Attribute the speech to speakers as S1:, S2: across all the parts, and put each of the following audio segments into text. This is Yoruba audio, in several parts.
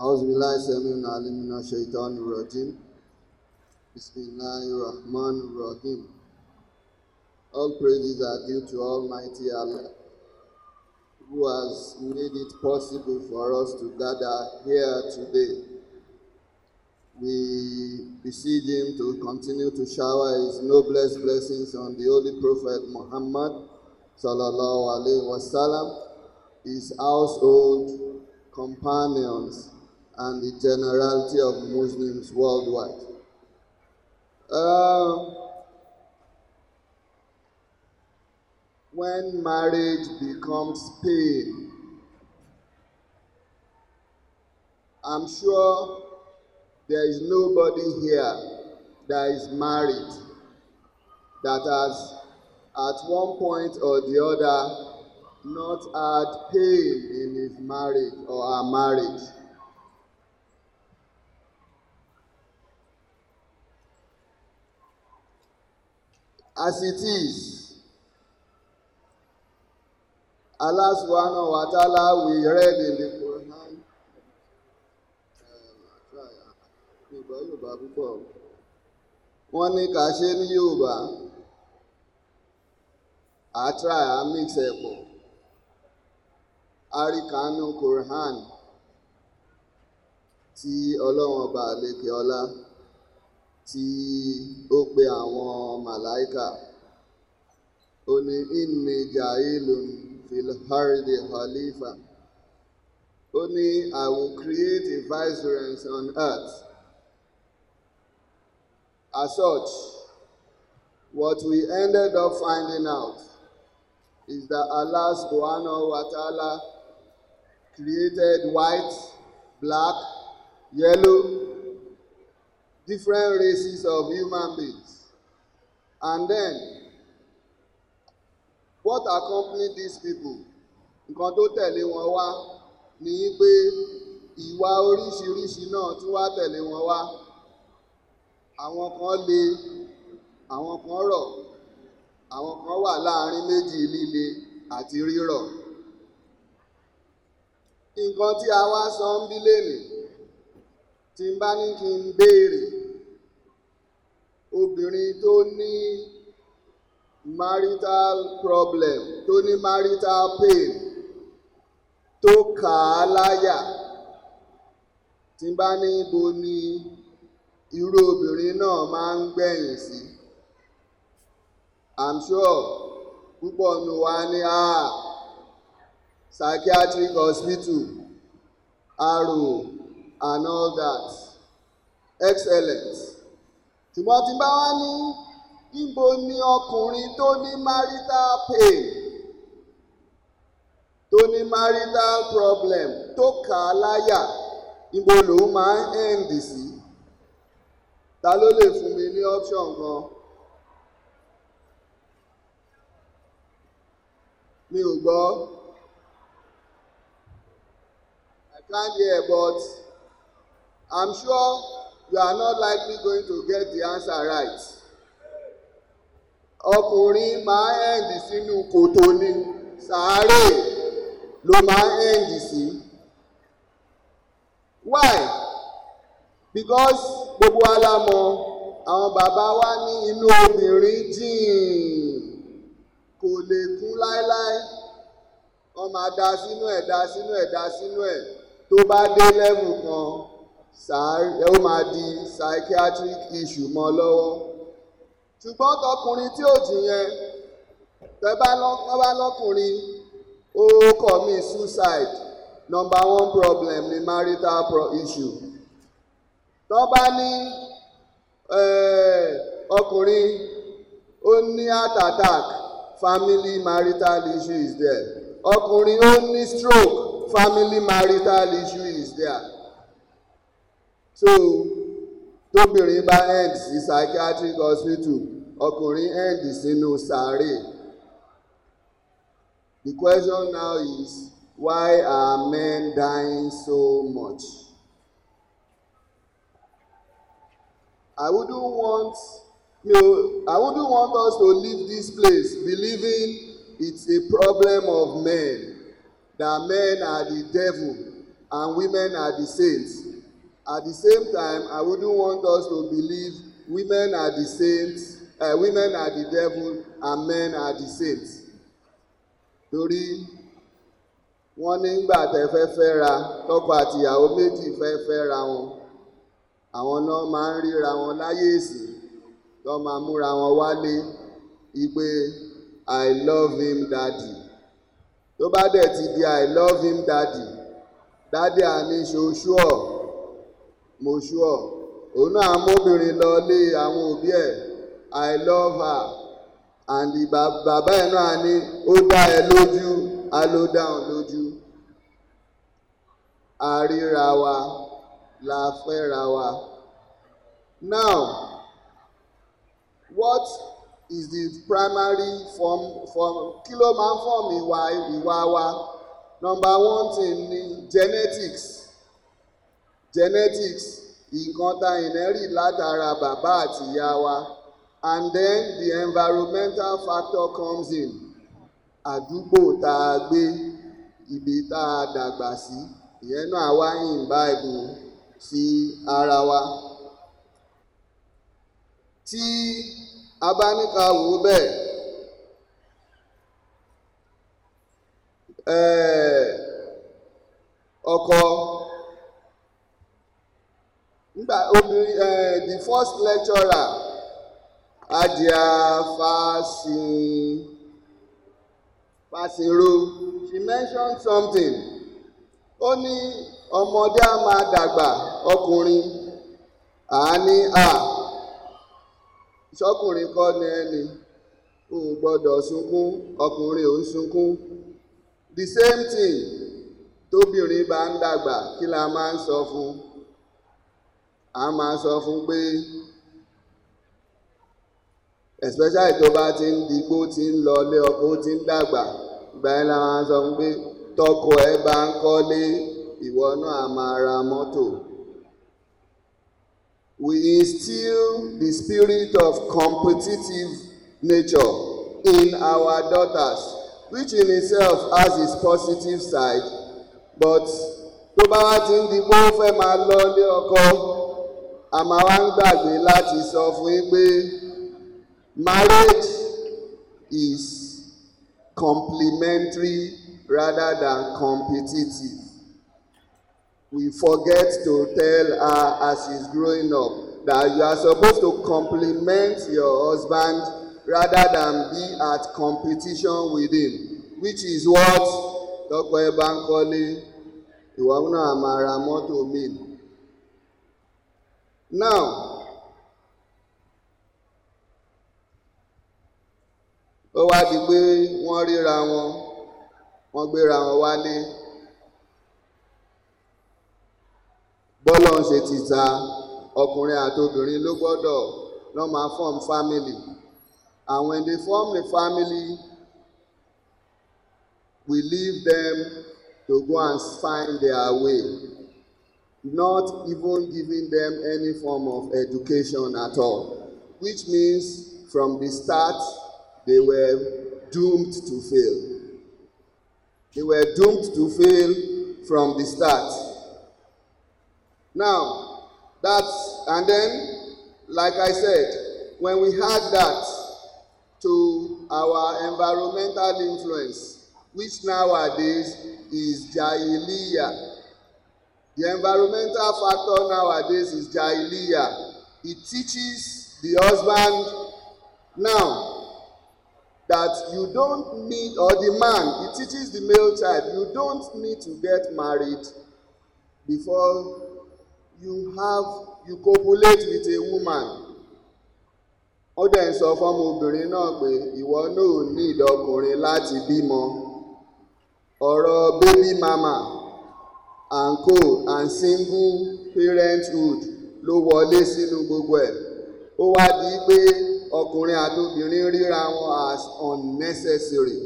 S1: أعوذ بالله السميع العليم من الشيطان الرجيم بسم الله الرحمن الرحيم All praises are due to Almighty Allah who has made it possible for us to gather here today. We beseech Him to continue to shower His noblest blessings on the Holy Prophet Muhammad sallallahu alaihi wasallam, his household, companions, and the generality of Muslims worldwide. Uh, when marriage becomes pain, I'm sure there is nobody here that is married that has at one point or the other not had pain in his marriage or her marriage. As it is, Allah subhanahu wa ta'ala, we read in the Quran. Yorùbá Yorùbá púpọ̀. Wọ́n ní ká ṣe ní Yorùbá. Àtúrà á mix ẹ̀ pọ̀. Quran tí Ọlọ́run ọba àlekè ọlá tí ó pe àwọn màláìkà. Ó ní inni ja'ilun fil ardi khalifa. Ó ní I will create a vicegerent on earth. As such, what we ended up finding out is that Allah subhanahu wa ta'ala created white, black, yellow, different races of human beings. And then, what accompanied these people? Nǹkan tó tẹ̀lé wọn wá ní pé ìwà oríṣiríṣi náà tún wá tẹ̀lé wọn wá. Àwọn kan le, àwọn kan rọ̀, àwọn kan wà láàárín méjì líle àti rírọ̀. Nǹkan tí a wá sọ ń bí lénìí tí n bá ní kí n béèrè obìnrin tó ní marital problem tó ní marital pain tó kà á láyà. Tí n bá ní ibo ni irú obìnrin náà máa ń gbẹ̀yìn sí. I'm sure púpọ̀ nù wá ní a psychiatric hospital aro and all that. Excellent ṣùgbọ́n tí bá wá ní ibo ni ọkùnrin tó ní marital pain? Tó ní marital problem tó kà á láyà ibo lòun máa ń end sí? Ta ló lè fún mi ní option kan? Mi ò gbọ́. I can't hear but I'm sure you are not likely going to get the answer right. Ọkùnrin máa end sínú kòtò ni. Sàárè ló máa end sí. Why? Because gbogbo wa la mọ̀ àwọn bàbá wa ní inú obìnrin jìn. Kò lè kún láéláé. Wọ́n máa da sínú ẹ̀ da sínú ẹ̀ da sínú ẹ̀. Tó bá dé level kan sàárè ó máa di psychiatric issue mọ́ lọ́wọ́. Ṣùgbọ́n tọkùnrin tí ò jìn yẹn tẹ bá lọ́kùnrin ó commit suicide. Number one problem ni marital pro issue. Tó bá ní ọkùnrin ó ní heart attack family marital issue is there. Ọkùnrin ó ní stroke family marital issue is there so tóbìnrin bá end sí psychiatric hospital ọkùnrin end sínú sàárè the question now is why are men dying so much I wouldn't want you know, I wouldn't want us to leave this place believing it's a problem of men that men are the devil and women are the saints. At the same time, I wouldn't want us to believe women are the saints, uh, women are the devil, and men are the saints. Torí wọ́n nígbà tẹ́ fẹ́ fẹ́ ra tọkọ àtìyàwó méjì fẹ́ fẹ́ ra wọn àwọn náà máa ń ríra wọn láyé ìsìn tó máa múra wọn wálé ìpè I love him daddy tó bá dẹ̀ ti di I love him daddy daddy àní ṣoṣù ọ̀ mo ṣú ọ̀ òun náà amóbìnrin lọ lé àwọn òbí ẹ̀ I love her and bàbá ẹ̀ náà ní ó dá ẹ lójú á ló dáhùn lójú a wa la fẹ́ra wa. Now, what is the primary form form kí ló máa ń form ìwà ìwà wa? Number one thing ni genetics. Genetics nǹkan tá inherit látara bàbá àti ìyá wa and then the environmental factor comes in. Àdúgbò tá a gbé ibi tá a dàgbà sí ìyẹn náà wá yìn báìbù sí ara wa. Tí a bá ní wò ó bẹ́ẹ̀ ọkọ nígbà obìnrin the first lecturer Adia Fasin Fasinro she mentioned something. Ó ní ọmọdé á máa dàgbà ọkùnrin. Àání à ìṣọkùnrin kọ́ ni ẹni. Ò gbọ́dọ̀ sunkún ọkùnrin ò ń sunkún. The same thing tóbìnrin bá ń dàgbà kí la máa ń sọ fún a máa sọ fún pé especially tó bá ti ń digbó ti ń lọ lé ọkọ ó ti ń dàgbà ìgbà yẹn la máa sọ fún pé tọkọ ẹ bá ń kọ́lé ìwọ náà á máa ra mọ́tò. We instill the spirit of competitive nature in our daughters, which in itself has its positive side, but tó bá wá ti ń di pé ó fẹ́ máa lọ lé ọkọ a máa wá ń gbàgbé láti sọ fún yín pé marriage is complementary rather than competitive. We forget to tell her as she's growing up that you are supposed to complement your husband rather than be at competition with him, which is what tọkọ ẹ bá ń kọ́lé ìwọ náà máa ra mọ́tò míì. Now, ó wá di pé wọ́n ríra wọn wọ́n gbéra wọn wálé. Bọ́lọ̀ ń ṣe ti ta ọkùnrin àti obìnrin ló gbọ́dọ̀ lọ́ máa form family. And when they form a family we leave them to go and find their way not even giving them any form of education at all which means from the start they were doomed to fail. They were doomed to fail from the start. Now, that's, and then, like I said, when we had that to our environmental influence, which nowadays is Jahiliyyah. The environmental factor nowadays is Jahiliyyah. It teaches the husband now that you don't need, or the man, it teaches the male child, you don't need to get married before you have, you copulate with a woman. ó dẹ̀ ń sọ fọ́mọ obìnrin náà pé ìwọ náà ò ní ìdọ́kùnrin láti bímọ ọ̀rọ̀ baby mama and co and single parenthood ló wọlé sínú gbogbo ẹ̀. Ó wá di pé ọkùnrin àti obìnrin ríra wọn as unnecessary.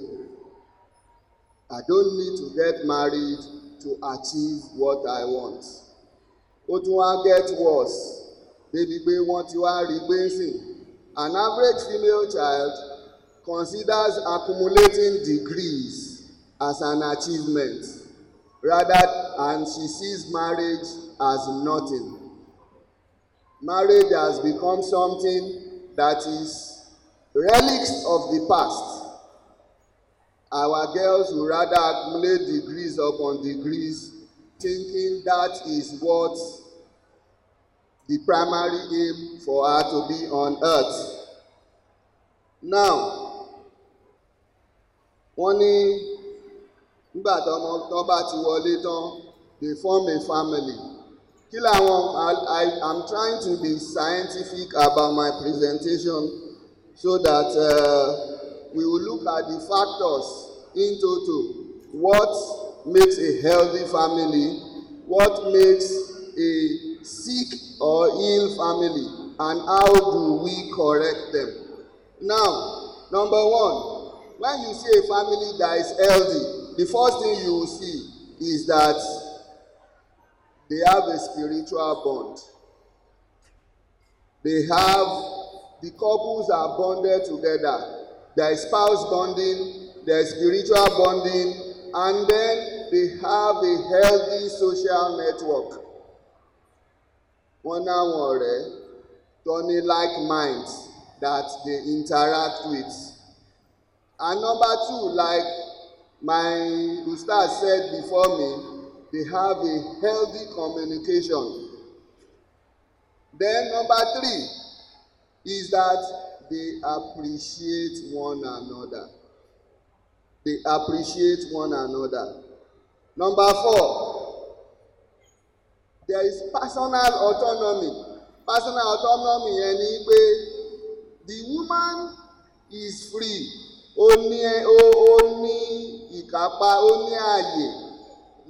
S1: I don't need to get married to achieve what I want. Ó tún wá get worse. Débi pé wọ́n ti wá rí pé sìn an average female child considers accumulating degrees as an achievement rather, and she sees marriage as nothing. Marriage has become something that is relics of the past. Our girls would rather accumulate degrees upon degrees, thinking that is what the primary aim for her to be on earth. Now, wọ́n ní nígbà tọ́mọ tó bá ti wọlé tán they form a family. Kí làwọn I I'm trying to be scientific about my presentation so that uh, we will look at the factors in total. What makes a healthy family? What makes a sick or ill family? And how do we correct them? Now number one when you see a family that is healthy, the first thing you will see is that they have a spiritual bond. They have, the couples are bonded together. There is spouse bonding, there is spiritual bonding, and then they have a healthy social network. Wọ́n náwọn ọ̀rẹ́ tó ní like minds that they interact with. And number two, like my ustaz said before me, they have a healthy communication. Then number three is that they appreciate one another. They appreciate one another. Number four, there is personal autonomy. Personal autonomy yẹn ni pé the woman is free ó ní ó ní ìkápá ó ní ààyè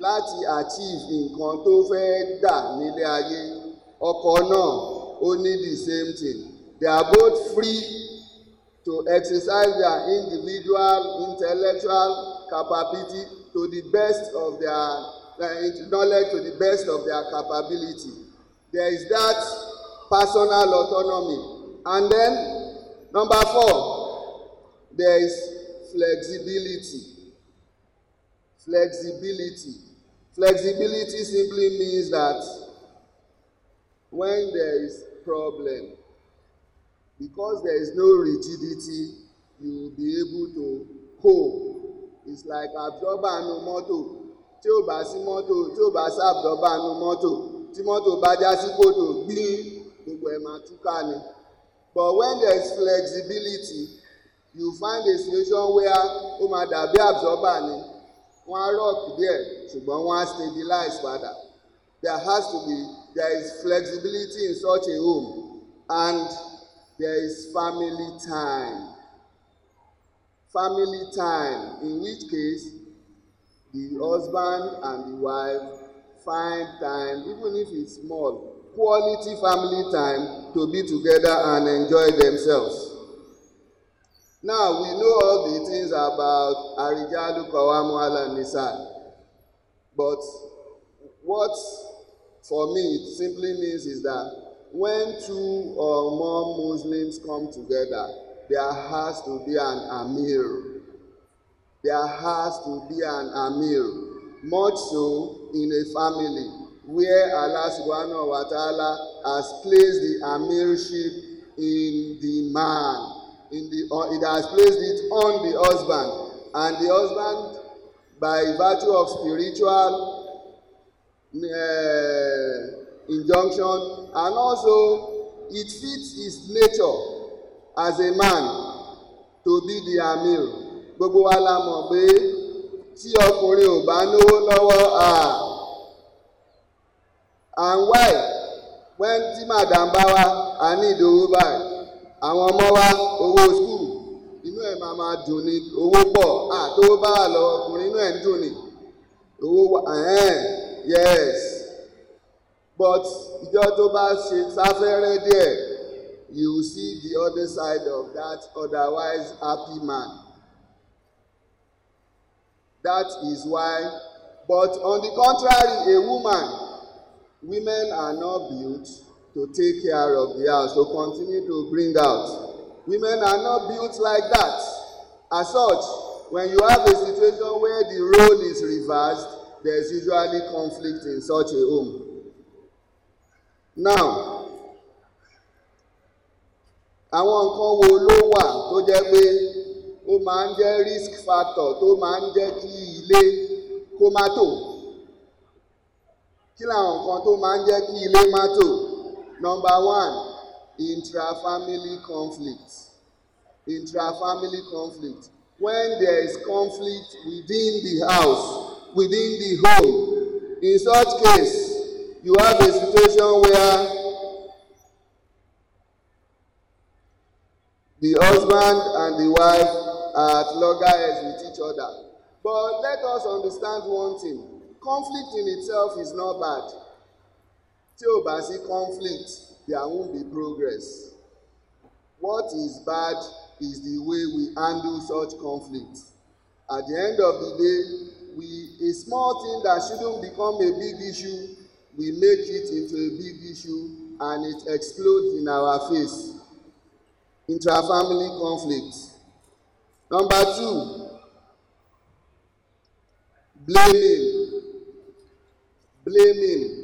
S1: láti achieve nǹkan tó fẹ́ dà nílé ayé. Ọkọ náà ó ní the same thing. They are both free to exercise their individual intellectual capability to the best of their uh, knowledge to the best of their capability. There is that personal autonomy. And then number four there is flexibility. Flexibility. Flexibility simply means that when there is problem, because there is no rigidity, you will be able to cope. It's like absorber nu mọ́tò tí ò bá sí mọ́tò tí ò bá sí absorber nu mọ́tò tí mọ́tò bá já sí kòtò gbín gbogbo ẹ̀ máa túká ni. But when there is flexibility, you find a situation where ó máa dàbí absorber ni wọ́n á rock díẹ̀ ṣùgbọ́n wọ́n á stabilize padà there has to be there is flexibility in such a home and there is family time family time in which case the husband and the wife find time even if it's small quality family time to be together and enjoy themselves. Now we know all the things about Arijalu Kawamu ala Nisa. But what for me it simply means is that when two or more Muslims come together, there has to be an Amir. There has to be an Amir. Much so in a family where Allah subhanahu wa ta'ala has placed the Amirship in the man in the uh, it has placed it on the husband. And the husband by virtue of spiritual uh, injunction and also it fits his nature as a man to be the amir. Gbogbo wa la mọ̀ pé tí ọkùnrin ò bá náwó lọ́wọ́ and why? When tí madam bá wá a ní ìdòwò báyìí àwọn ọmọ wa owó skul inú ẹ̀ máa máa dùn ní owó pọ̀ àtówó bá wà lọ́wọ́ ọkùnrin inú ẹ̀ ń dùn ní owó ẹ̀hẹ́n yes. But ìjọ tó bá ṣe sáfẹ́rẹ́ díẹ̀ you see the other side of that otherwise happy man. That is why but on the contrary a woman women are not built to take care of the house, to continue to bring out. Women are not built like that. As such, when you have a situation where the role is reversed, there is usually conflict in such a home. Now, àwọn nǹkan wo ló wà tó jẹ́ pé ó máa ń jẹ́ risk factor tó máa ń jẹ́ kí ilé kó má tò? Kí làwọn nǹkan tó máa ń jẹ́ kí ilé má tò? Number one, intra-family conflict. Intra-family conflict. When there is conflict within the house, within the home, in such case, you have a situation where the husband and the wife are at loggerheads with each other. But let us understand one thing conflict in itself is not bad. Tí ò bá sí conflict, there won't be progress. What is bad is the way we handle such conflict. At the end of the day, we a small thing that shouldn't become a big issue, we make it into a big issue and it explodes in our face intrafamily conflict. Number two, blaming. Blaming.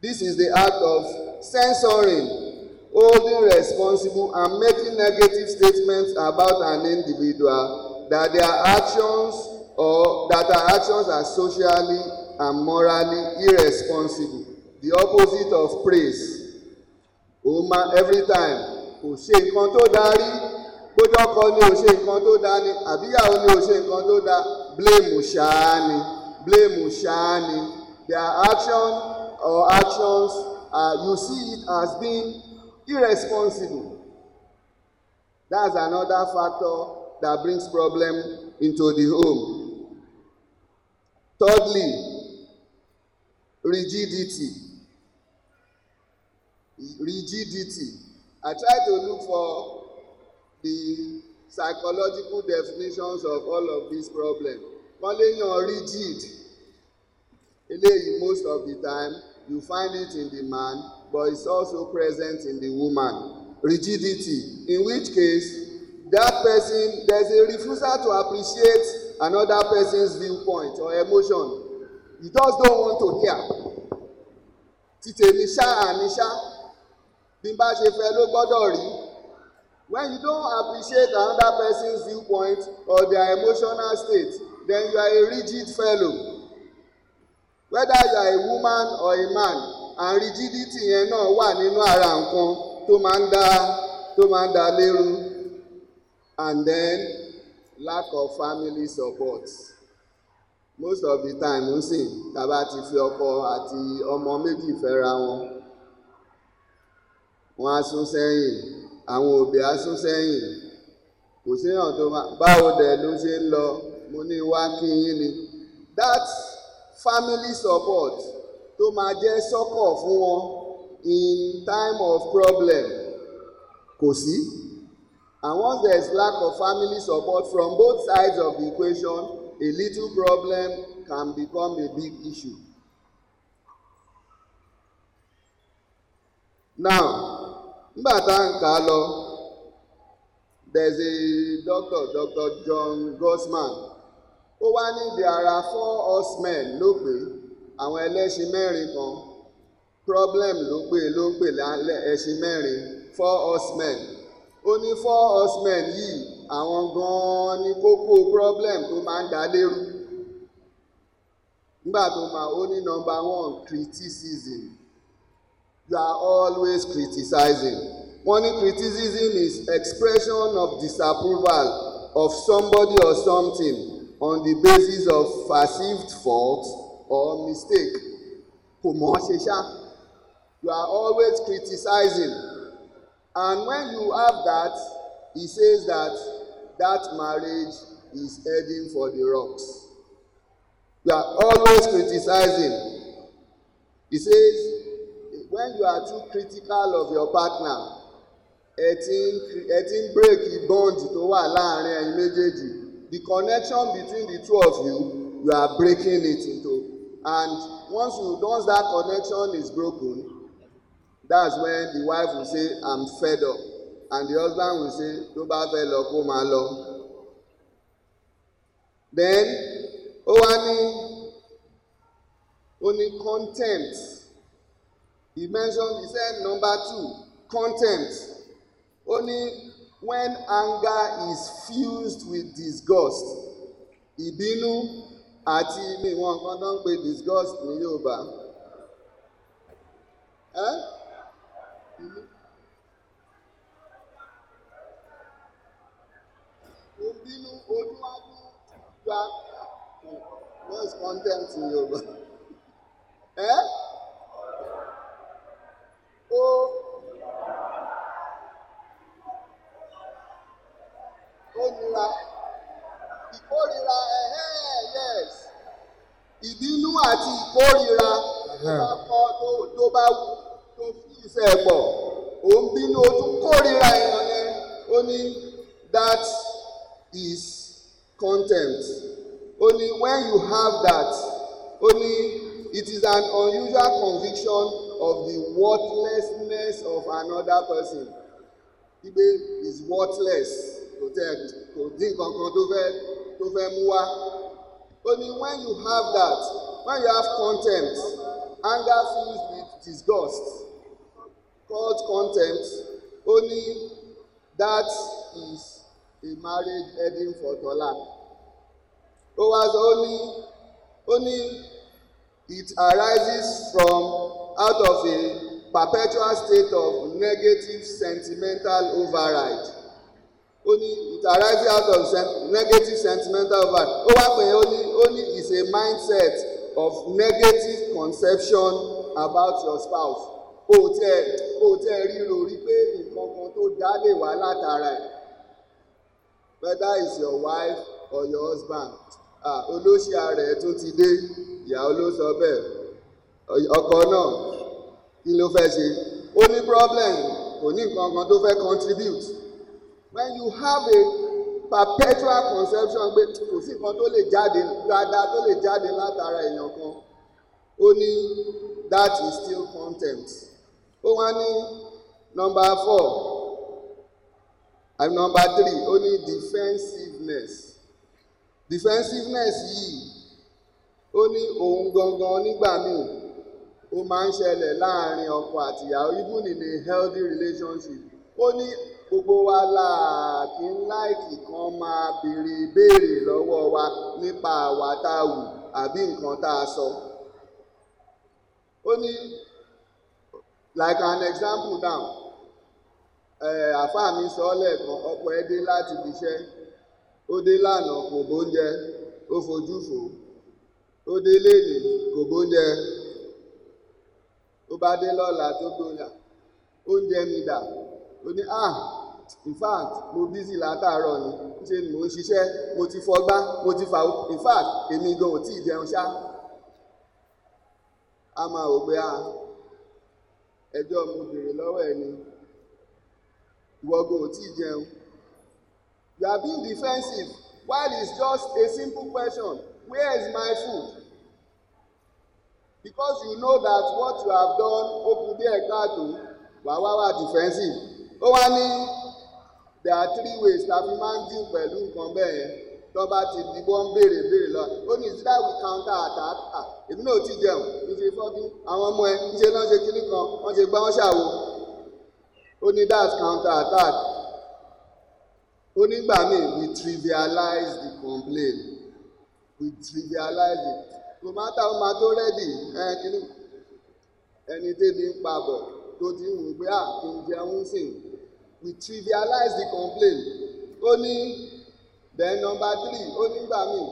S1: This is the act of censoring, holding responsible, and making negative statements about an individual that their actions or that their actions are socially and morally irresponsible. The opposite of praise. Máa every time kò ṣe nǹkan tó darí bójọ́kọ ni ò ṣe nǹkan tó dá ni àbíyàwó ni ò ṣe nǹkan tó dá blame ṣáá ni blame ṣáá ni. Their action or actions uh, you see it as being irresponsible that's another factor that brings problem into the home thirdly rigidity rigidity. I try to look for the psychological definitions of all of these problems. Wọ́n léyàn rigid. Eléyìí most of the time you find it in the man but it's also present in the woman. Rigidity in which case that person there's a refusal to appreciate another person's viewpoint or emotion. You just don't want to hear. Títèmi ṣá àní ṣá bí n bá ṣe ló gbọ́dọ̀ rí when you don't appreciate another person's viewpoint or their emotional state then you are a rigid fellow whether you are a woman or a man and rigidity yẹn náà wà nínú ara nǹkan tó máa ń dá tó máa ń dá lérú. And then lack of family support. Most of the time ń sìn tá a bá ti fi ọkọ àti ọmọ méjì fẹ́ra wọn wọ́n á sún sẹ́yìn àwọn òbí á sún sẹ́yìn. Kò séèyàn tó máa báwo dẹ̀ ló ṣe ń lọ? Mo ní wá kí yín ni. That family support tó máa jẹ́ sọ́kọ̀ fún wọn in time of problem kò sí and once there is lack of family support from both sides of the equation a little problem can become a big issue. now nígbà tá à ń kà á lọ there is a doctor Dr. John Gossman ó wá ní there are four horsemen ló pé àwọn ẹlẹ́ṣin mẹ́rin kan. Problem ló pé ló pè lálẹ́ ẹṣin mẹ́rin four horsemen. Ó ní four horsemen yìí àwọn gan-an ní kókó problem tó máa ń dá lérú. Nígbà tó máa ó ní number one criticism. You are always criticizing. Wọ́n ní criticism is expression of disapproval of somebody or something on the basis of perceived fault or mistake. Kò mọ̀ ṣe ṣá. You are always criticizing. And when you have that he says that that marriage is heading for the rocks. You are always criticizing. He says when you are too critical of your partner ẹ ti ń break bond tó wà láàárín ẹ̀yin méjèèjì the connection between the two of you you are breaking it into. And once you once that connection is broken that's when the wife will say i'm fed up. And the husband will say tó bá fẹ́ lọ kó máa lọ. Then ó wá ní ó ní contempt he mentioned he said number two contempt ó ní when anger is fused with disgust ìbínú àti mi wọn nǹkan tó ń pe disgust ní Yorùbá. Eh? Mo bínú ojúwájú gba what's contempt in Yorùbá? Eh? Ó ó nira ìkórira yes. Ìbínú àti ìkórira tó bá kọ́ tó tó bá tó fi ìfẹ́ pọ̀. Ò ń bínú o tún kórira èèyàn yẹn. Ó ní that is contempt. Ó ní when you have that ó ní it is an unusual conviction of the worthlessness of another person. Ibe is worthless kò tẹ kò dín kankan tó fẹ́ tó fẹ́ mú wá. Ó ní when you have that when you have contempt anger fused with disgust. Called contempt ó ní that is a marriage heading for tola. Ó wá sọ ó ní ó ní it arises from out of a perpetual state of negative sentimental override ó ní it arises out of negative sentimental override ó wá pè é ó ní ó ní is a mindset of negative conception about your spouse. O tẹ o tẹ ríro rí pé nǹkan kan tó dá lè wá látara ẹ̀. Whether it's your wife or your husband. Ah olóṣì ara ẹ̀ tún ti dé ìyàwó ló sọ bẹ́ẹ̀. Ọkọ náà kí ló fẹ́ ṣe? Ó ní problem kò ní nǹkan kan tó fẹ́ contribute when you have a perpetual conception pé kò sí nǹkan tó lè jáde dáadáa tó lè jáde látara èèyàn kan ó ní that is still contempt. Ó wá ní number four and number three ó ní defensiveness. Defensiveness yìí ó ní òun gangan nígbà míì ó máa ń ṣẹlẹ̀ láàárín ọkọ àtìyàwó even in a healthy relationship ó ní gbogbo wa la kí ń láìkì kan máa béèrè ìbéèrè lọ́wọ́ wa nípa àwa tá a wù àbí nǹkan tá a sọ. ó ní like an example now àfáà mi sọ ọ́ lẹ́ẹ̀kan ọkọ ẹ dé láti ibi iṣẹ́ ó dé lánàá kò bóúnjẹ ó fojú fò ó dé léèlì kò bóúnjẹ ó bá dé lọ́la tó gbóyà oúnjẹ mi dà ó ní ah in fact mo busy látàárọ̀ ni ṣe mò ń ṣiṣẹ́? Mo ti fọgbá mo ti fà in fact èmi gan ò tí ì jẹun ṣá. A máa wò pé ah ẹjọ́ mo béèrè lọ́wọ́ ẹ ni. Ìwọ gan ò tí ì jẹun. You are being defensive. While it's just a simple question where is my food? Because you know that what you have done ó kù díẹ̀ káàtó wà wá wà defensive. Ó wá ní there are three ways ta fi máa ń deal pẹ̀lú nǹkan bẹ́ẹ̀ yẹn. Tó bá ti di wọ́n béèrè béèrè lọ. Ó ní is that we counter attack? Ah èmi náà tí jẹun. Ní ṣe fọ́kí àwọn ọmọ ẹ ń ṣe náà ṣe kinní kan wọ́n ṣe gbá wọ́n ṣàwo. Ó ní that's counter attack. Ó nígbà míì we trivialize the complaint. We trivialize it. No matter ó máa tó rẹ́dì ẹ kinní. Ẹni tẹ́bi ń pa bọ̀ tó ti ń wò pé à kí n jẹun sìn we trivialize the complaint. Ó ní then number three ó nígbà míì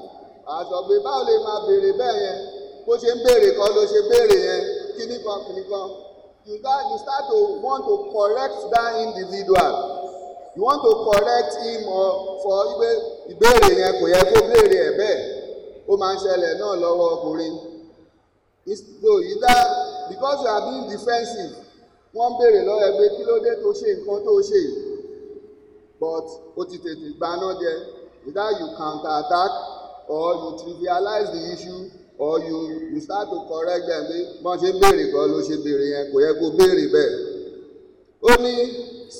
S1: àṣọ pé báwo lè máa béèrè bẹ́ẹ̀ yẹn? Bó ṣe ń béèrè kan ló ṣe béèrè yẹn. Kíní kan kíní kan? You start you start to want to correct that individual. You want to correct him or for ìgbé ìbéèrè yẹn kò yẹ kó béèrè ẹ̀ bẹ́ẹ̀. Ó máa ń ṣẹlẹ̀ náà lọ́wọ́ ọkùnrin. So either because you are being defensive wọ́n béèrè lọ́wọ́ ẹ pé kí ló dé tó ṣe nǹkan tó ṣe. But ó ti tètè gbaná jẹ. Either you counter attack or you trivialize the issue or you you start to correct them pé wọ́n ṣe ń béèrè kan ló ṣe béèrè yẹn kò yẹ kó béèrè bẹ́ẹ̀. Ó ní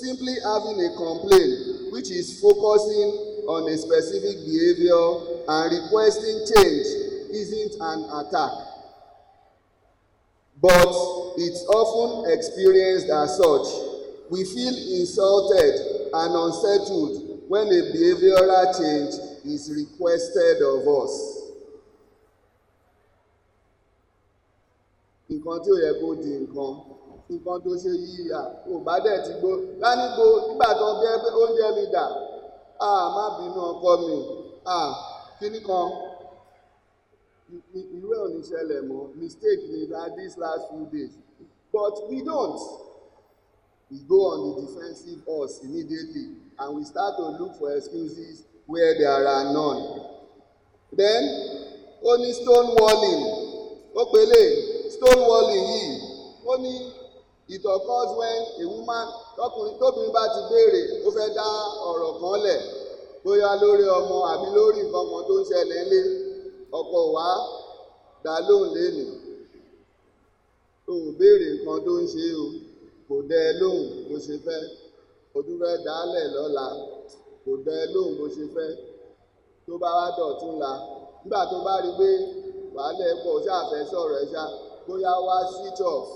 S1: simply having a complaint which is focusing on a specific behaviour and requesting change isn't an attack, but it's often experienced as such. We feel insulted and unsettled when a behavioral change is requested of us. nǹkan tí ò yẹ kó di nǹkan nǹkan tó ṣe yí à kò bá dẹ̀ ti gbó. Lánígbó nígbà tó jẹ́ oúnjẹ mi dà á má bínú ọkọ mi. À kíní kan? Irú ò ní ṣẹlẹ̀ mọ́. Mistake ni that these last few days but we don't. We go on the defensive us immediately and we start to look for excuses where there are none. Then ó ní stonewalling. Ó pélé stonewalling yìí. Ó ní it occurs when a woman tọkùnrin tóbìnrin bá ti béèrè ó fẹ́ dá ọ̀rọ̀ kan lẹ̀. Bóyá lórí ọmọ àbí lórí nǹkan kan tó ń ṣẹlẹ̀ ńlé ọkọ wa dá lóhùn lénìí o ò béèrè nǹkan tó ń ṣe o. Kò dẹ ẹ lóhùn bó ṣe fẹ́. O tún fẹ́ dálẹ̀ lọ́la. Kò dẹ ẹ lóhùn bó ṣe fẹ́. Tó bá wá dọ̀tún la. Nígbà tó bá rí pé wàhálà ẹ̀ pọ̀ ṣáà fẹ́ sọ̀rọ̀ ẹ̀ ṣá. Bóyá wá switch off.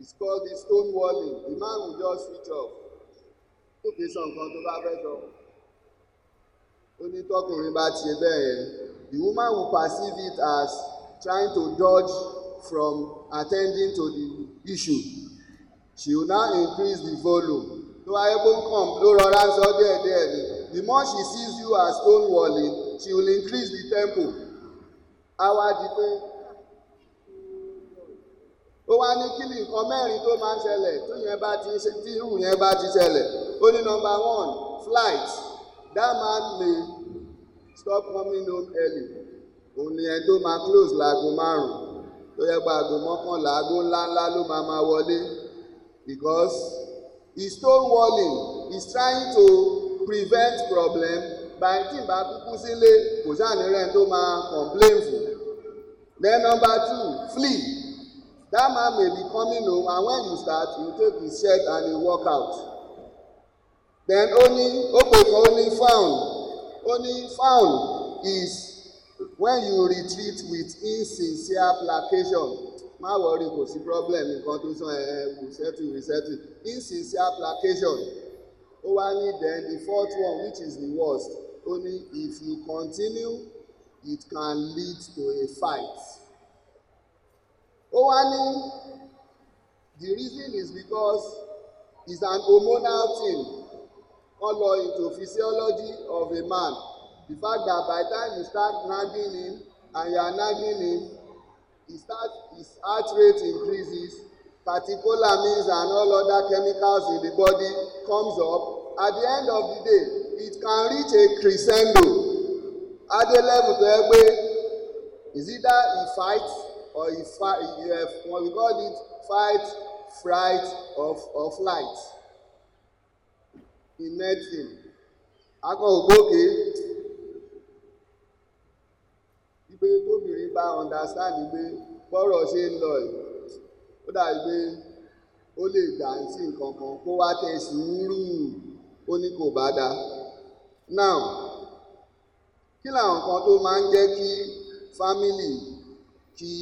S1: It's called the stonewalling the man will just switch off. Ó kì í sọ nǹkan tó bá fẹ́ sọ. Ó ní tọkùnrin bá ti bẹ́ẹ̀ yẹn. The woman will perceive it as trying to dodge from attending to the issue. She will now increase the volume. Tó wáyé bó ń kàn ló rọra ń sọ díẹ̀díẹ̀ ni. The more she sees you as stonewalling she will increase the tempo. Wá di pé ó wá ní kí ni nǹkan mẹ́rin tó máa ń ṣẹlẹ̀ tó yẹn bá ti ṣe tí irú yẹn bá ti ṣẹlẹ̀. Ó ní number one flight. That man may stop coming home early. Òun ni ẹni tó máa close láago márùn-ún tó yẹ pé aago mọ́kànlá aago ńláńlá ló máa máa wọlé. Because he's stonewalling he's trying to prevent problem. By tí bá kúkú sílé kò sáà ní rẹ̀ tó máa complain fún. Then number two flee. That man may be coming home and when you start you take his shirt and he walk out. Then ó ní ó found. Ní found is when you retreat with insincere placation má wọrí kò sí problem. Nǹkan tó sàn ẹ kò settle we settle insincere placation ó wá ní then the fourth one which is the worst ó ní if you continue it can lead to a fight. Ó wá ní the reason is because it's an hormonal thing. Wọ́n lọ into physiology of a man the fact that by the time you start nagging him and you are nagging him he start his heart rate increases. Catecholamines and all other chemicals in the body comes up. At the end of the day it can reach a crescendo. Adé level tó yẹ pé is either he fight or he fight he uh, what we call it fight fright or or flight in medicine. Akọ ògbókè wípé tóbìnrin bá understand pé bọ́rọ̀ ṣe ń lọ yìí ó dàbí pé ó lè dà sí nǹkan kan kó wá tẹ sùúrù ó ní kò bá dáa. Now kí làwọn nǹkan tó máa ń jẹ́ kí family kí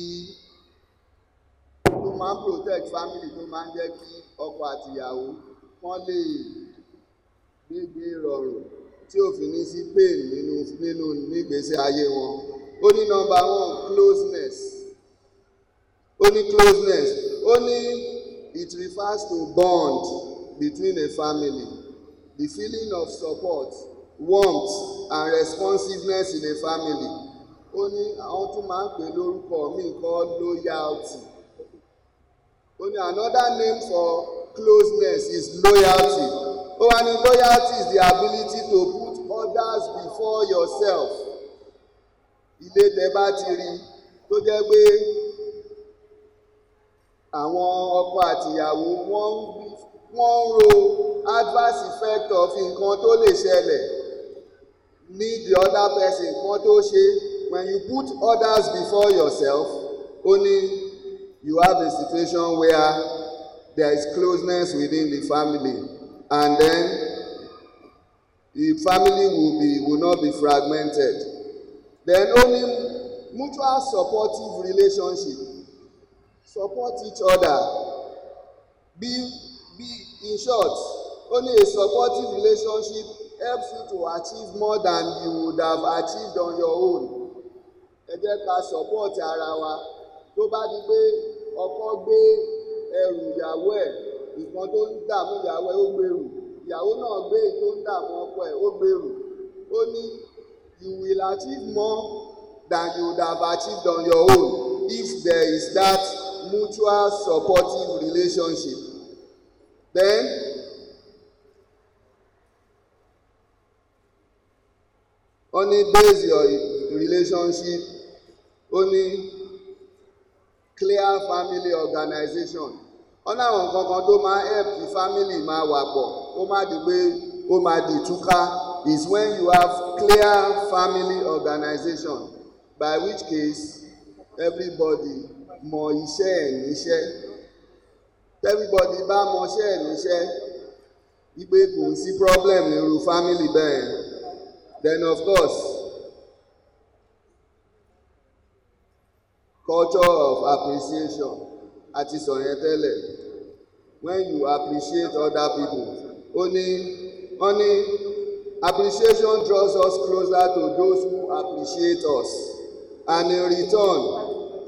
S1: tó máa ń protect family tó máa ń jẹ́ kí ọkọ àtìyàwó kán lè gbégbé rọrùn tí ò fi ní sí pain nínú nínú nígbésí ayé wọn ó ní number one closeness. Ó ní closeness. Ó ní it refers to bond between a family. The feeling of support warmth and responsiveness in a family. Ó ní àwọn tún máa ń pè lórúkọ míì called loyalty. Ó ní another name for closeness is loyalty. Ó wá ní loyalty is the ability to put others before yourself ilé tẹ bá ti rí tó jẹ́ pé àwọn ọkọ àtìyàwó wọ́n wọ́n ń ro adverse effect of nǹkan tó lè ṣẹlẹ̀ ní the other person kan tó ṣe. When you put others before yourself ní you have a situation where there is closeness within the family. And then the family will be will not be fragmented then ní mutual supportive relationship support each other. Be be in short only a supportive relationship helps you to achieve more than you would have achieved on your own. Ẹ jẹ́ ká support ara wa. Tó bá di pé ọkọ gbé ẹrù ìyàwó ẹ̀ nǹkan tó ń dààmú ìyàwó ẹ̀ ó gbèrú. Ìyàwó náà gbé tó ń dààmú ọkọ ẹ̀ ó gbèrú. Ó ní you will achieve more than you would have achieved on your own if there is that mutual supportive relationship. Then ó ní base your relationship. Ó ní clear family organization. Wọ́n láwọn nǹkan kan tó máa help kí family máa wà pọ̀ ó má di pé ó máa di túká is when you have clear family organization by which case everybody mọ iṣẹ́ ẹ̀ níṣẹ́. Everybody bá mọ iṣẹ́ ẹ̀ níṣẹ́ wípé kò sí problem nírú family bẹ́ẹ̀. Then of course culture of appreciation àti sọ yẹn when you appreciate other people ó ní ó ní appreciation draws us closer to those who appreciate us. And in return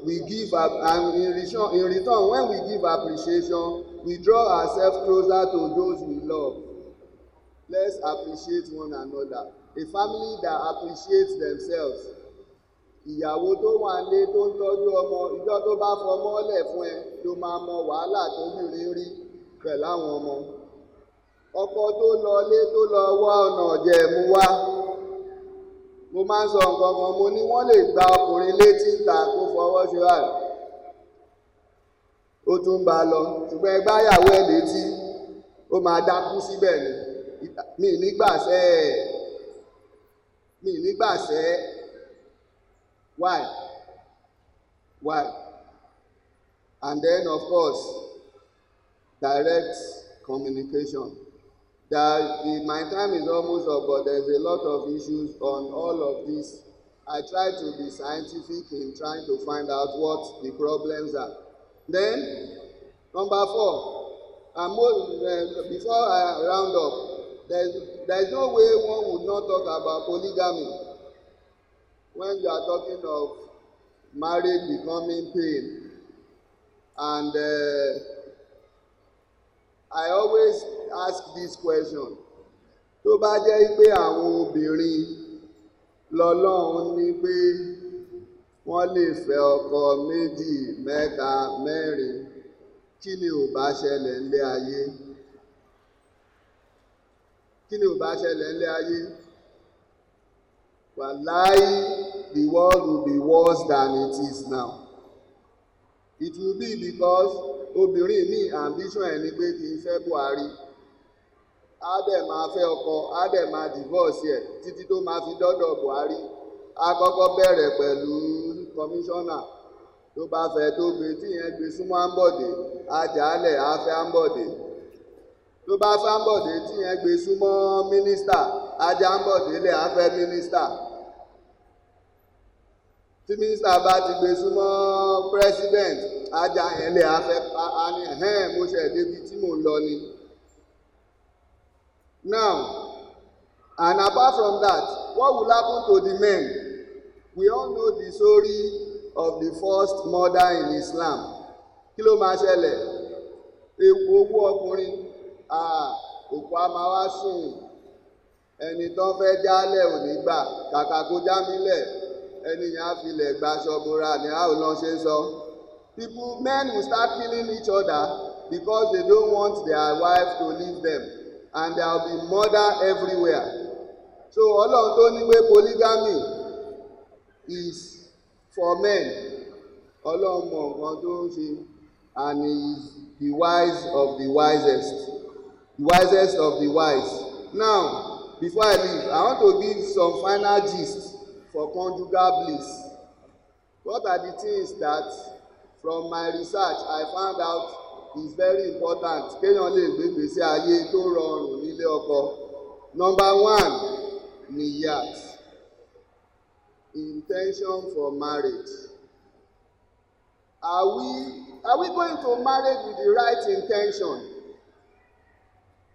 S1: we give and in return in return when we give appreciation we draw ourselves closer to those we love. Let's appreciate one another. A family that appreciates themselves. Ìyàwó tó wà lé tó ń tọ́jú ọmọ ìjọ tó bá fọmọ́ lẹ̀ fún ẹ ló máa mọ wàhálà tó bìnrin rí pẹ̀lú àwọn ọmọ ọkọ tó lọ lé tó lọ wá ọ̀nà ọ̀jẹ̀ mú wá mo máa ń sọ nǹkan kan mo ní wọ́n lè gba ọkùnrin létí ìta kó fọwọ́ ṣe wà ó tún bá a lọ ṣùgbọ́n ẹgbẹ́ àyàwó ẹ̀ létí ó máa dákú síbẹ̀ ni mi nígbàsẹ́ ẹ̀ mi nígbàsẹ́ ẹ̀. Why? Why? And then, of course, direct communication. There, the, my time is almost up, but there's a lot of issues on all of this. I try to be scientific in trying to find out what the problems are. Then, number four, and more, uh, before I round up, there's, there's no way one would not talk about polygamy when you are talking of marriage becoming pain and uh, I always ask this question. Tó bá jẹ́ pé àwọn obìnrin lọ́lọ́run ní pé wọ́n lè fẹ́ ọkọ méjì mẹ́ta mẹ́rin kí ni ò bá ṣẹlẹ̀ ńlé ayé? Kí ni ò bá ṣẹlẹ̀ ńlé ayé? Wàláì the world will be worse than it is now. It will be because obìnrin ní ambition ẹ̀ ni pé kì í fẹ́ Buhari á dẹ̀ máa fẹ́ ọkọ á dẹ̀ máa divorce ẹ̀ títí tó máa fi dọ́dọ̀ Buhari. Á kọ́kọ́ bẹ̀rẹ̀ pẹ̀lú kọmíṣánná tó bá fẹ́ tó gbé tí yẹn gbé súnmọ́ Ambode á jàálẹ̀ á fẹ́ Ambode. Tó bá fẹ́ Ambode tí yẹn gbé súnmọ́ mínísítà á já Ambode lẹ̀ á mínísítà tí mínísítà bá ti gbé súnmọ́ president ajá yẹn lè afẹ́ ani ẹ̀hẹ́n mo ṣe débi tí mò ń lọ ni. Now and apart from that what will happen to the men? We all know the story of the first murder in Islam. Kí ló máa ṣẹlẹ̀? Ewu owó ọkùnrin òkú a máa wá sùn. Ẹni tó fẹ́ jálẹ̀ ò ní gbà. Kàkà kó já mi ẹni yẹn á filẹ̀ gbaṣọ bora ni a ò lọ ṣe sọ. people men will start killing each other because they don't want their wife to leave them and there will be murder everywhere. so ọlọ́run tó ní pé polygamy is for men ọlọ́run mọ nǹkan tó ń ṣe and he is the wise of the wisest the wisest of the wise. now before I leave I want to give some final gist for conjugal bliss. What are the things that from my research I found out is very important kéèyàn lè gbé gbèsè ayé tó rọrùn nílé ọkọ. Number one niyat. intention for marriage. Are we are we going to marriage with the right intention?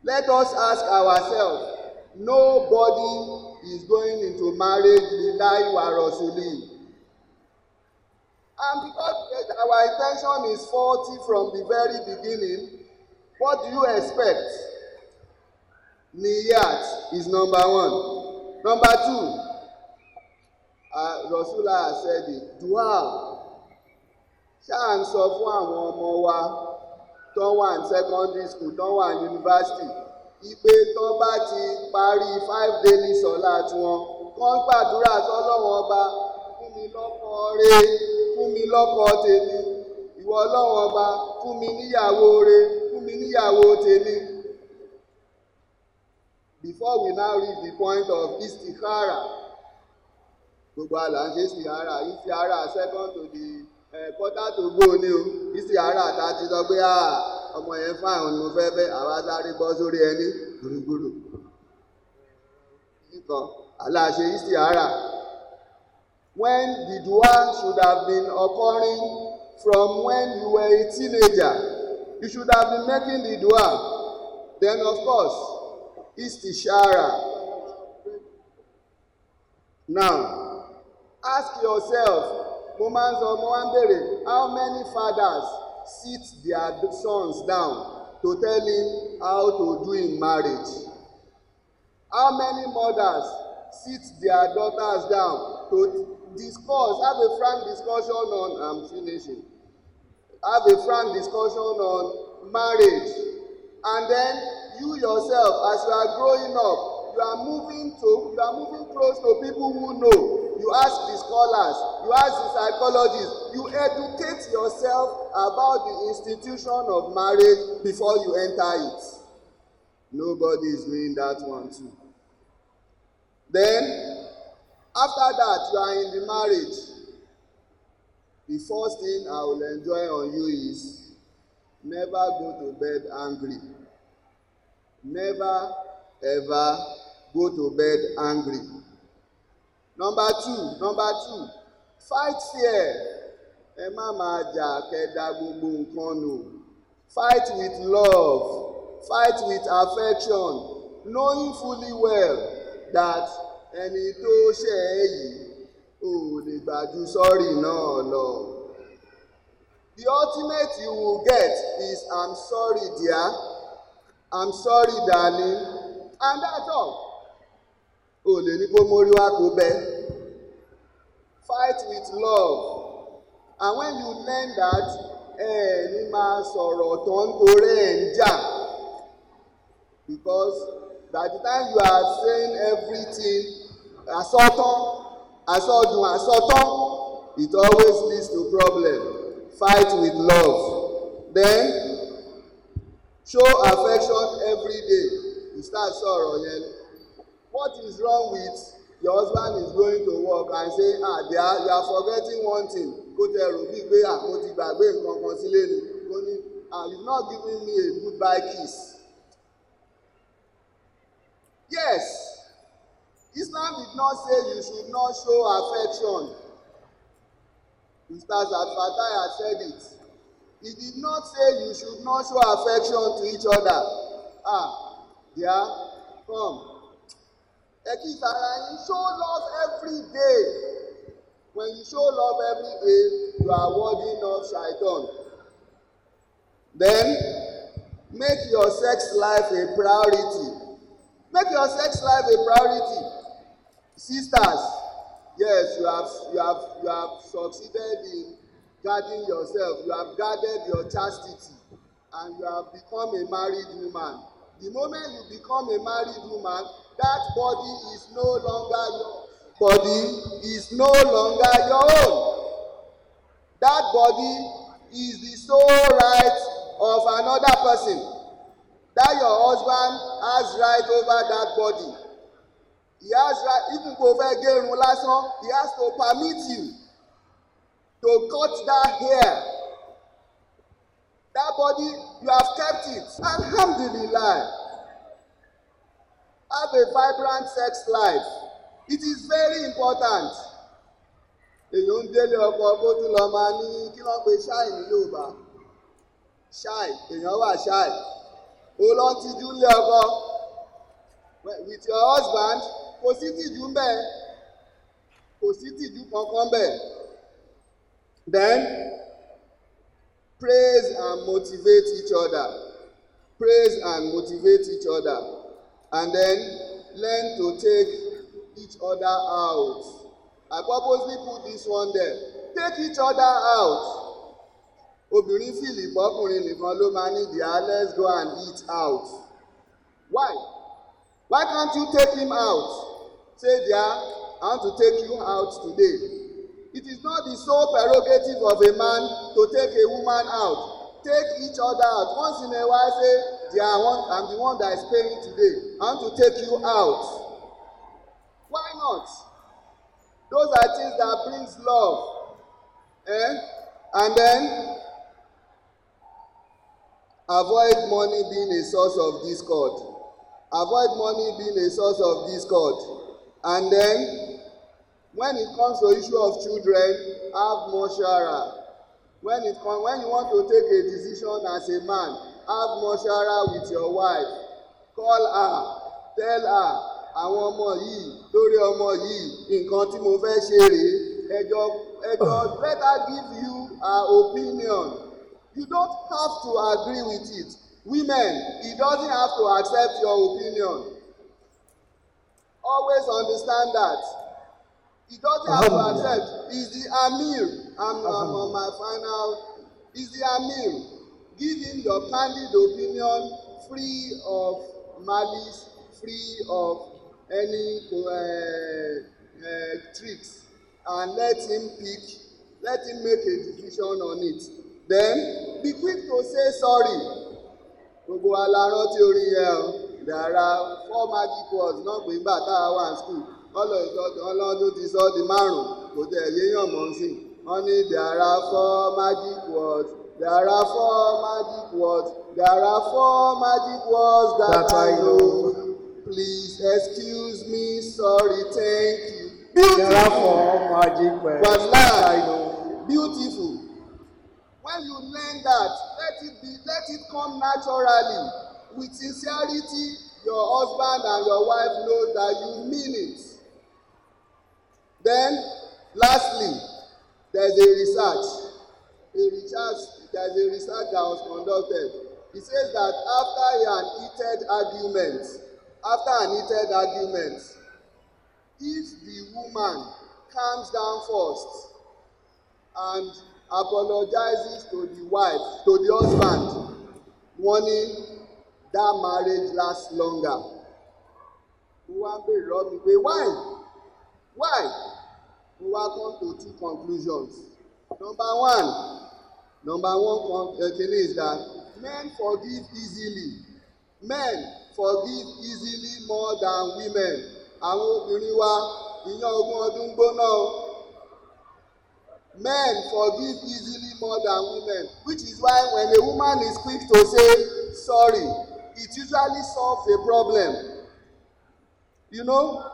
S1: Let us ask ourselves. Nobody is going into marriage lillahi wa rasuli. And because our intention is faulty from the very beginning, what do you expect? Niyat is number one. Number two, uh, Rasulullah said it, dua. Ṣáà ń sọ fún àwọn ọmọ wa tó wà ní secondary school tó wà ní university ipe tó bá ti parí five daily sọlá tiwọn kán gbàdúrà sọ́lọ́run ọba fún mi lọ́kọ re fún mi lọ́kọ tèmi. Ìwọ Ọlọ́run ọba fún mi níyàwó re fún mi níyàwó tèmi. Before we now reach the point of istikhara gbogbo àlà ń ṣe istikhara. Istikhara second to the quarter to go ni o. Istikhara ta ti sọ pé ọmọ yẹn fún àwọn ọmọ fẹ́ fẹ́. Àwa sáré bọ́ sórí ẹni gbùrùgbùrù nǹkan ṣe istikhara when the dua should have been occurring from when you were a teenager you should have been making the dua then of course istishara. Now ask yourself mo máa ń how many fathers sit their sons down to tell him how to do in marriage? How many mothers sit their daughters down to discuss have a frank discussion on i'm finishing. Have a frank discussion on marriage. And then you yourself as you are growing up you are moving to you are moving close to people who know. You ask the scholars you ask the psychologists you educate yourself about the institution of marriage before you enter it. Nobody is doing that one too. Then after that you are in the marriage. The first thing i will enjoy on you is never go to bed angry. Never ever go to bed angry. Number two number two fight fear. Ẹ má máa jà kẹdà gbogbo nǹkan nù. Fight with love. Fight with affection. Knowing fully well that ẹni tó ṣẹ̀ ẹ́ yìí ò lè gbàjú sọ́ọ̀rì náà lọ. The ultimate you will get is I'm sorry dear, I'm sorry darling, and that's all. O lè ní kó mórí wá kó bẹ́. Fight with love. And when you learn that, ẹ ní máa sọ̀rọ̀ ń torí ẹ̀ ń jà. Because by the time you are saying everything, àsọtán, àsọdùn, àsọtán, it always leads to problem. Fight with love. Then show affection every day. You start sọ̀rọ̀ yẹn. What is wrong with your husband is going to work and say ah dear you are forgetting one thing kó tẹ rò bíi pé ah mo ti gbàgbé nǹkan kan sílé ni kó ní ah you not giving me a goodbye kiss. Yes, Islam did not say you should not show affection. Al-Fatai had said it. He did not say you should not show affection to each other. Ah, dear, come. Ẹ kí show love every day. When you show love every day, you are warding off shaitan. Then, make your sex life a priority. Make your sex life a priority. Sisters, yes, you have you have you have succeeded in guarding yourself. You have guarded your chastity and you have become a married woman. The moment you become a married woman, that body is no longer your body is no longer your own. That body is the sole right of another person. That your husband has right over that body. He has right even kò fẹ́ gé irun lásán he has to permit you to cut that hair. That body you have kept it. Alhamdulillah. Have a vibrant sex life. It is very important. èèyàn ń délé ọkọ kó tún lọ máa ní kí wọ́n pe ṣáì ní Yorùbá ṣáì èèyàn wà ṣáì ó lọ ń tijú ńlé ọkọ with your husband kò sí tìjú ńbẹ̀ kò sí tìjú kankan ńbẹ̀ then praise and motivate each other. Praise and motivate each other. And then learn to take each other out. I purposely put this one there. Take each other out. Obìnrin fìlì pọ́kùnrin nìkan ló máa ní their let's go and eat out. Why? Why can't you take him out say dear I want to take you out today. It is not the sole prerogative of a man to take a woman out. Take each other out. Once in a while say dear I want I'm the one that is paying today. I want to take you out. Why not? Those are things that brings love. Eh? And then avoid money being a source of discord. Avoid money being a source of discord and then when it comes to issue of children have mashara when it come when you want to take a decision as a man have mashara with your wife. Call her tell her àwọn ọmọ yìí lórí ọmọ yìí nǹkan tí mo fẹ́ ṣe rèé. Ẹjọ́ ẹjọ́ let her give you her opinion. You don't have to agree with it. Women he doesn't have to accept your opinion always understand that. Have to accept he's the amir i'm i'm on my final he's the amir give him your candid opinion free of malice free of any uh, uh, tricks and let him pick let him make a decision on it. Then be quick to say sorry. Gbogbo wa la rántí orin yẹn o dàrá four magic words náà pé nígbà tá a wà ní school wọn lọ ìtọ́jú ọlọ́run tó ti sọ di márùn-ún kò tẹ̀ yéèyàn mọ́ sí i wọ́n ní dàrá four magic words dàrá four magic words dàrá four magic words that, that I know. Please excuse me, sorry, thank you.
S2: Beautiful. Therefore, magic words.
S1: But now, beautiful. When you learn that, let it be, let it come naturally. With sincerity, your husband and your wife know that you mean it. Then, lastly, there's a research. A research, there's a research that was conducted. It says that after an heated argument, after an heated argument if the woman calms down first and apologizes to the wife to the husband ní that marriage lasts longer. Mo wá béèrè lọ́wọ́ mi pé why? Why? Mo wá come to two conclusions. Number one number one uh, kini is that men forgive easily. Men forgive easily more than women. Àwọn obìnrin wa ìyẹn ogún ọdún gbóná o. Men forgive easily more than women which is why when a woman is quick to say sorry it usually solves a problem you know?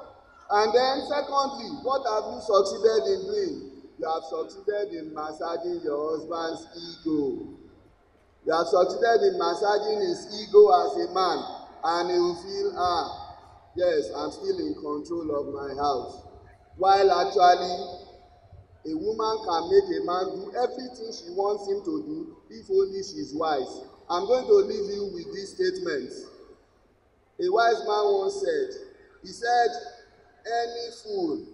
S1: And then secondly what have you succeeded in doing? You have succeeded in massaging your husband's ego. You have succeeded in massaging his ego as a man and he will feel ah yes i'm still in control of my house. While actually a woman can make a man do everything she wants him to do if only she is wise i'm going to leave you with this statement a wise man once said he said any fool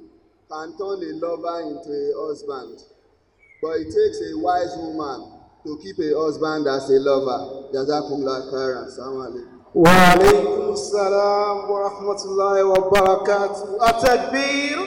S1: can turn a lover into a husband but it takes a wise woman to keep a husband as a lover jazakumullah khairan salaam alaikum.
S2: وعليكم السلام ورحمة الله وبركاته التكبير